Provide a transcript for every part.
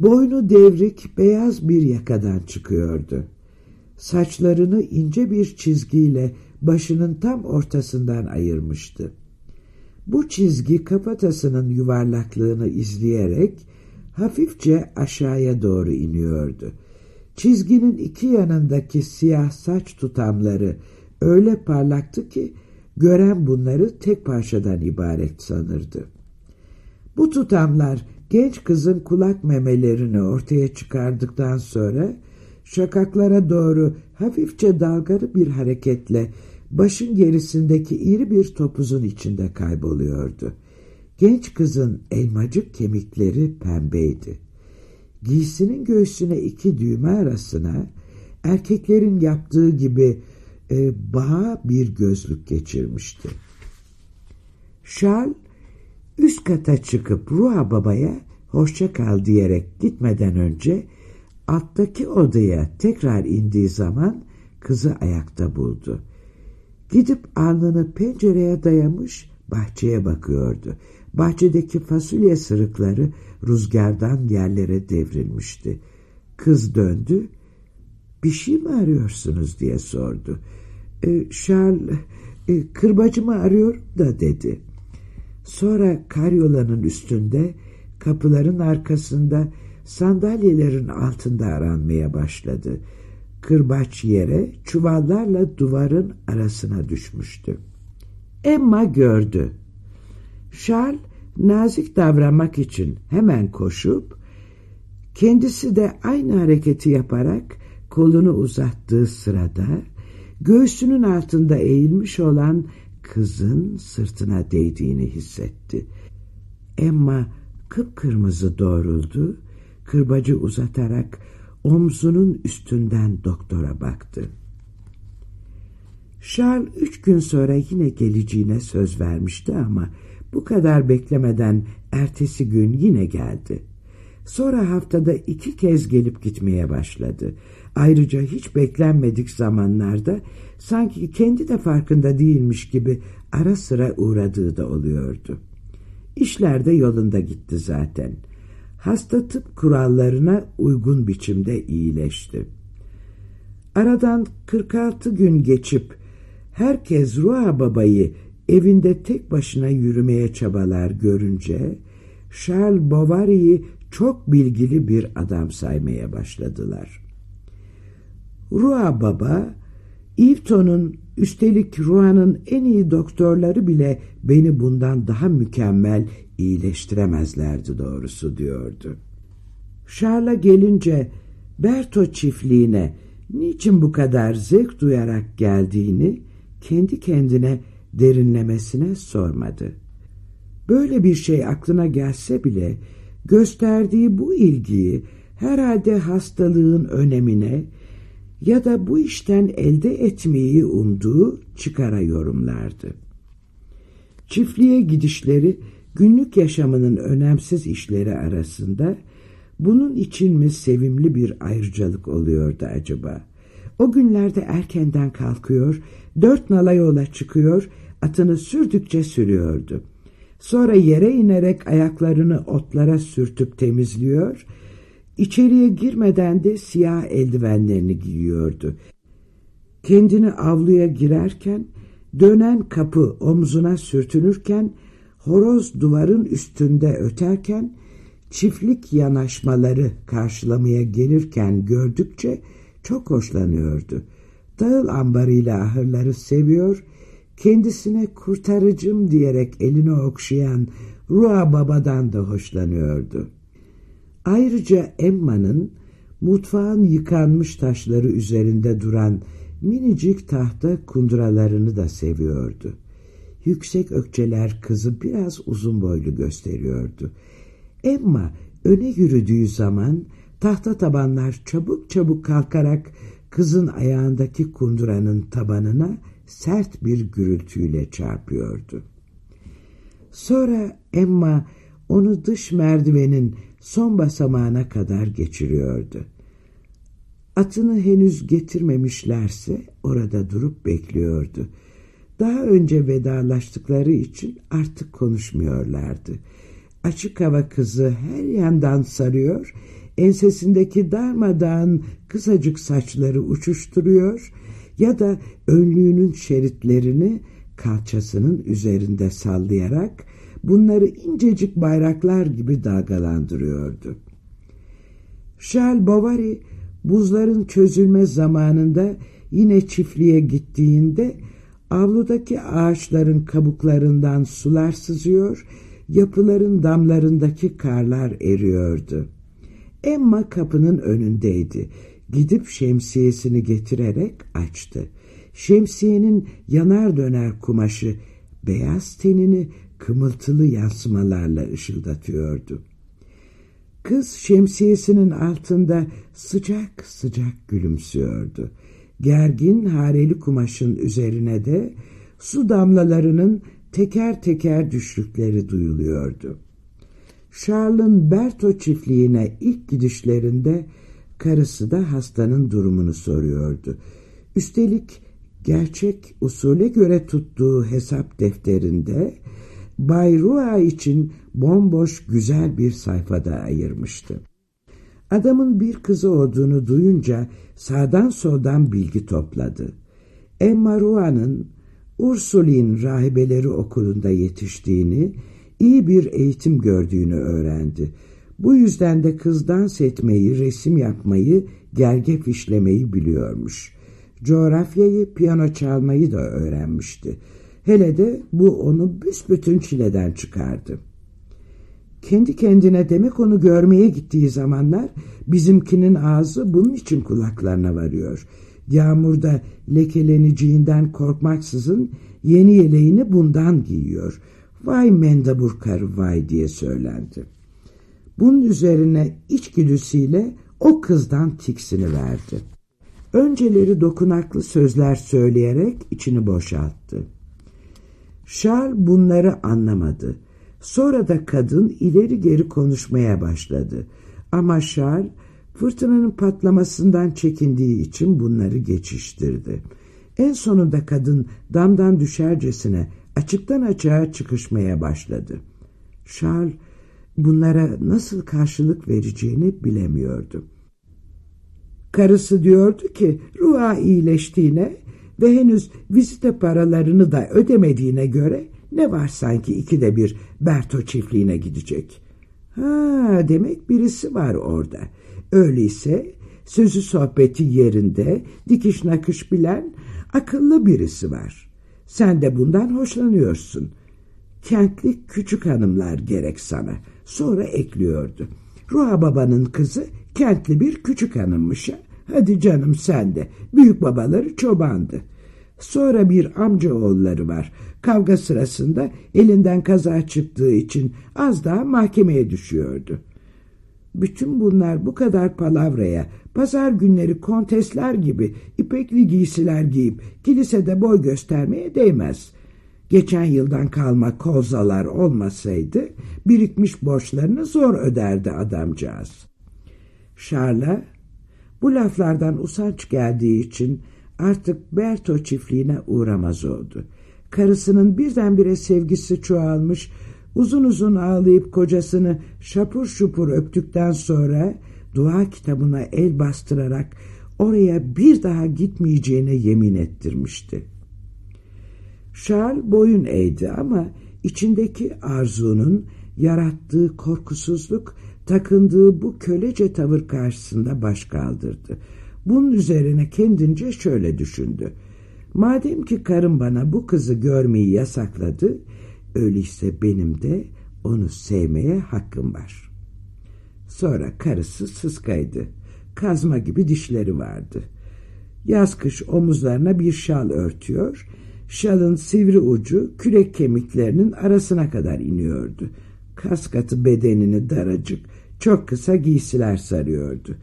Boynu devrik beyaz bir yakadan çıkıyordu. Saçlarını ince bir çizgiyle başının tam ortasından ayırmıştı. Bu çizgi kafatasının yuvarlaklığını izleyerek hafifçe aşağıya doğru iniyordu. Çizginin iki yanındaki siyah saç tutamları öyle parlaktı ki gören bunları tek parçadan ibaret sanırdı. Bu tutamlar genç kızın kulak memelerini ortaya çıkardıktan sonra şakaklara doğru hafifçe dalgalı bir hareketle başın gerisindeki iri bir topuzun içinde kayboluyordu. Genç kızın elmacık kemikleri pembeydi. Giysinin göğsüne iki düğme arasına erkeklerin yaptığı gibi e, bağa bir gözlük geçirmişti. Charles üst kata çıkıp Ruha babaya hoşça kal diyerek gitmeden önce alttaki odaya tekrar indiği zaman kızı ayakta buldu. Gidip alnını pencereye dayamış bahçeye bakıyordu. Bahçedeki fasulye sırıkları rüzgardan yerlere devrilmişti. Kız döndü. Bir şey mi arıyorsunuz diye sordu. E, Charles e, kırbacımı arıyorum da dedi. Sonra karyolanın üstünde kapıların arkasında sandalyelerin altında aranmaya başladı. Kırbaç yere çuvallarla duvarın arasına düşmüştü. Emma gördü. Charles nazik davranmak için hemen koşup kendisi de aynı hareketi yaparak kolunu uzattığı sırada göğsünün altında eğilmiş olan kızın sırtına değdiğini hissetti. Emma kıpkırmızı doğruldu, kırbacı uzatarak omzunun üstünden doktora baktı. Charles üç gün sonra yine geleceğine söz vermişti ama bu kadar beklemeden ertesi gün yine geldi. Sonra haftada iki kez gelip gitmeye başladı. Ayrıca hiç beklenmedik zamanlarda sanki kendi de farkında değilmiş gibi ara sıra uğradığı da oluyordu. İşler de yolunda gitti zaten. Hasta tıp kurallarına uygun biçimde iyileşti. Aradan 46 gün geçip herkes Ruha babayı evinde tek başına yürümeye çabalar görünce Charles Bovary'i çok bilgili bir adam saymaya başladılar. Ruha baba, Yveto'nun üstelik Ruha'nın en iyi doktorları bile beni bundan daha mükemmel iyileştiremezlerdi doğrusu diyordu. Charles'a gelince Berto çiftliğine niçin bu kadar zevk duyarak geldiğini kendi kendine derinlemesine sormadı. Böyle bir şey aklına gelse bile gösterdiği bu ilgiyi herhalde hastalığın önemine ya da bu işten elde etmeyi umduğu çıkara yorumlardı. Çiftliğe gidişleri günlük yaşamının önemsiz işleri arasında bunun için mi sevimli bir ayrıcalık oluyordu acaba? O günlerde erkenden kalkıyor, dört nala yola çıkıyor, atını sürdükçe sürüyordu. Sonra yere inerek ayaklarını otlara sürtüp temizliyor, içeriye girmeden de siyah eldivenlerini giyiyordu. Kendini avluya girerken, dönen kapı omzuna sürtünürken, horoz duvarın üstünde öterken, çiftlik yanaşmaları karşılamaya gelirken gördükçe çok hoşlanıyordu. Dağıl ambarıyla ahırları seviyor, kendisine kurtarıcım diyerek elini okşayan Rua Baba'dan da hoşlanıyordu. Ayrıca Emma'nın mutfağın yıkanmış taşları üzerinde duran minicik tahta kunduralarını da seviyordu. Yüksek ökçeler kızı biraz uzun boylu gösteriyordu. Emma öne yürüdüğü zaman tahta tabanlar çabuk çabuk kalkarak kızın ayağındaki kunduranın tabanına sert bir gürültüyle çarpıyordu. Sonra Emma onu dış merdivenin son basamağına kadar geçiriyordu. Atını henüz getirmemişlerse orada durup bekliyordu. Daha önce vedalaştıkları için artık konuşmuyorlardı. Açık hava kızı her yandan sarıyor, ensesindeki darmadağın kısacık saçları uçuşturuyor ya da önlüğünün şeritlerini kalçasının üzerinde sallayarak bunları incecik bayraklar gibi dalgalandırıyordu. Charles Bovary buzların çözülme zamanında yine çiftliğe gittiğinde avludaki ağaçların kabuklarından sular sızıyor, yapıların damlarındaki karlar eriyordu. Emma kapının önündeydi. Gidip şemsiyesini getirerek açtı. Şemsiyenin yanar döner kumaşı beyaz tenini kımıltılı yansımalarla ışıldatıyordu. Kız şemsiyesinin altında sıcak sıcak gülümsüyordu. Gergin hareli kumaşın üzerine de su damlalarının teker teker düştükleri duyuluyordu. Charles'ın Berto çiftliğine ilk gidişlerinde karısı da hastanın durumunu soruyordu. Üstelik gerçek usule göre tuttuğu hesap defterinde Bay Rua için bomboş güzel bir sayfada ayırmıştı. Adamın bir kızı olduğunu duyunca sağdan soldan bilgi topladı. Emma Rua'nın Ursulin rahibeleri okulunda yetiştiğini, iyi bir eğitim gördüğünü öğrendi. Bu yüzden de kız dans etmeyi, resim yapmayı, gerge fişlemeyi biliyormuş. Coğrafyayı, piyano çalmayı da öğrenmişti. Hele de bu onu büsbütün çileden çıkardı. Kendi kendine demek onu görmeye gittiği zamanlar bizimkinin ağzı bunun için kulaklarına varıyor. Yağmurda lekeleneceğinden korkmaksızın yeni yeleğini bundan giyiyor. Vay mendabur karı vay diye söylendi. Bunun üzerine içgüdüsüyle o kızdan tiksini verdi. Önceleri dokunaklı sözler söyleyerek içini boşalttı. Charles bunları anlamadı. Sonra da kadın ileri geri konuşmaya başladı. Ama Charles fırtınanın patlamasından çekindiği için bunları geçiştirdi. En sonunda kadın damdan düşercesine açıktan açığa çıkışmaya başladı. Charles bunlara nasıl karşılık vereceğini bilemiyordu. Karısı diyordu ki Ruha iyileştiğine ve henüz vizite paralarını da ödemediğine göre ne var sanki ikide bir Berto çiftliğine gidecek. Ha demek birisi var orada. Öyleyse sözü sohbeti yerinde dikiş nakış bilen akıllı birisi var. Sen de bundan hoşlanıyorsun. Kentli küçük hanımlar gerek sana. Sonra ekliyordu. Ruha babanın kızı kentli bir küçük hanımmış. Hadi canım sen de. Büyük babaları çobandı. Sonra bir amca oğulları var. Kavga sırasında elinden kaza çıktığı için az daha mahkemeye düşüyordu. Bütün bunlar bu kadar palavraya, pazar günleri kontesler gibi ipekli giysiler giyip kilisede boy göstermeye değmez. Geçen yıldan kalma kozalar olmasaydı birikmiş borçlarını zor öderdi adamcağız. Şarla bu laflardan usanç geldiği için artık Berto çiftliğine uğramaz oldu. Karısının birdenbire sevgisi çoğalmış, uzun uzun ağlayıp kocasını şapur şupur öptükten sonra dua kitabına el bastırarak oraya bir daha gitmeyeceğine yemin ettirmişti. Charles boyun eğdi ama içindeki arzunun yarattığı korkusuzluk takındığı bu kölece tavır karşısında baş kaldırdı. Bunun üzerine kendince şöyle düşündü. Madem ki karım bana bu kızı görmeyi yasakladı, öyleyse benim de onu sevmeye hakkım var. Sonra karısı sıskaydı. Kazma gibi dişleri vardı. Yaz kış omuzlarına bir şal örtüyor, şalın sivri ucu kürek kemiklerinin arasına kadar iniyordu. Kaskatı bedenini daracık, çok kısa giysiler sarıyordu.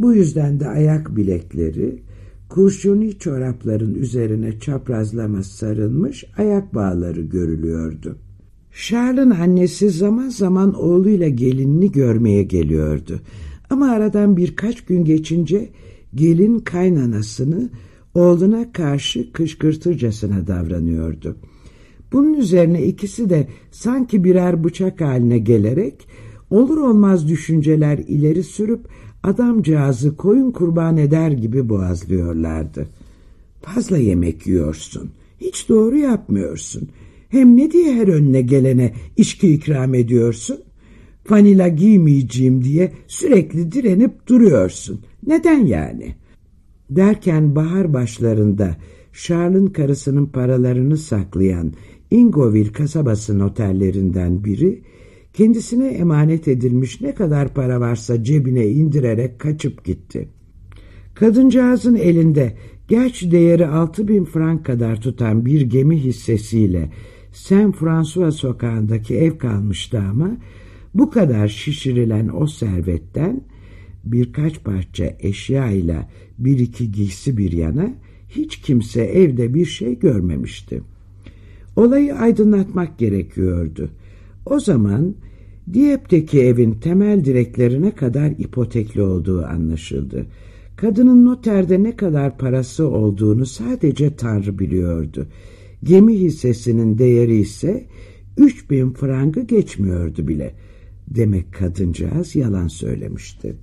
Bu yüzden de ayak bilekleri kurşuni çorapların üzerine çaprazlama sarılmış ayak bağları görülüyordu. Charles'ın annesi zaman zaman oğluyla gelinini görmeye geliyordu. Ama aradan birkaç gün geçince gelin kaynanasını oğluna karşı kışkırtırcasına davranıyordu. Bunun üzerine ikisi de sanki birer bıçak haline gelerek olur olmaz düşünceler ileri sürüp adamcağızı koyun kurban eder gibi boğazlıyorlardı. Fazla yemek yiyorsun, hiç doğru yapmıyorsun. Hem ne diye her önüne gelene içki ikram ediyorsun? Vanila giymeyeceğim diye sürekli direnip duruyorsun. Neden yani? Derken bahar başlarında Charles'ın karısının paralarını saklayan Ingoville kasabası otellerinden biri kendisine emanet edilmiş ne kadar para varsa cebine indirerek kaçıp gitti. Kadıncağızın elinde gerçi değeri altı bin frank kadar tutan bir gemi hissesiyle Saint François sokağındaki ev kalmıştı ama bu kadar şişirilen o servetten birkaç parça eşya ile bir iki giysi bir yana hiç kimse evde bir şey görmemişti. Olayı aydınlatmak gerekiyordu. O zaman Diyep'teki evin temel direklerine kadar ipotekli olduğu anlaşıldı. Kadının noterde ne kadar parası olduğunu sadece Tanrı biliyordu. Gemi hissesinin değeri ise 3000 frangı geçmiyordu bile. Demek kadıncağız yalan söylemişti.